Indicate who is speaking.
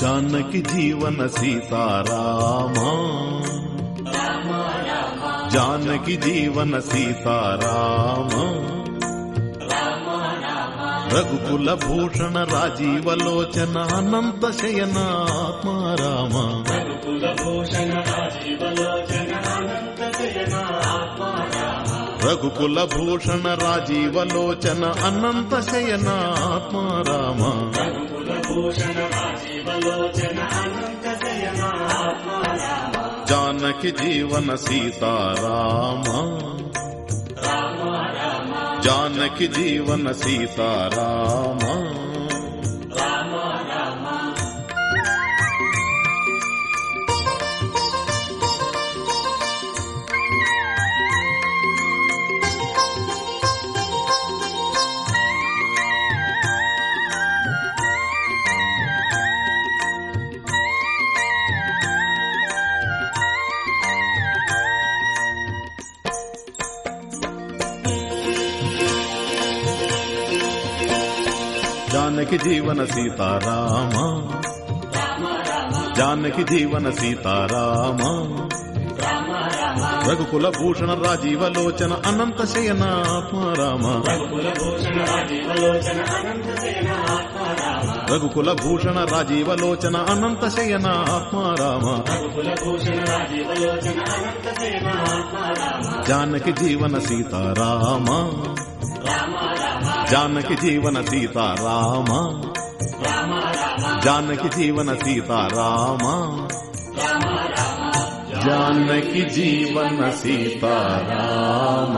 Speaker 1: జానకి జీవన సీతారామా. జానకి జీవన సీతారామా. రఘుకుల భూషణ రాజీవలోచన అనంత శయన ఆత్మారామ రఘుకుల భూషణ రాజీవలోచన అనంత శయన ఆత్మారామ జానకి జీవన సీతారామ జానకి జీవన సీతారామ జానకి జీవన సీతారామ. జానకి జీవన సీతారామ. రఘుకుల భూషణ రాజీవ లోచన అనంత శయన ఆత్మారామ రఘుకుల భూషణ రాజీవ లోచన అనంత శయన ఆత్మారామ జానకి జీవన సీతారామ. జానకి జీవన సీతారామ జానకి జీవన సీతారామ జానకి జీవన సీతారామ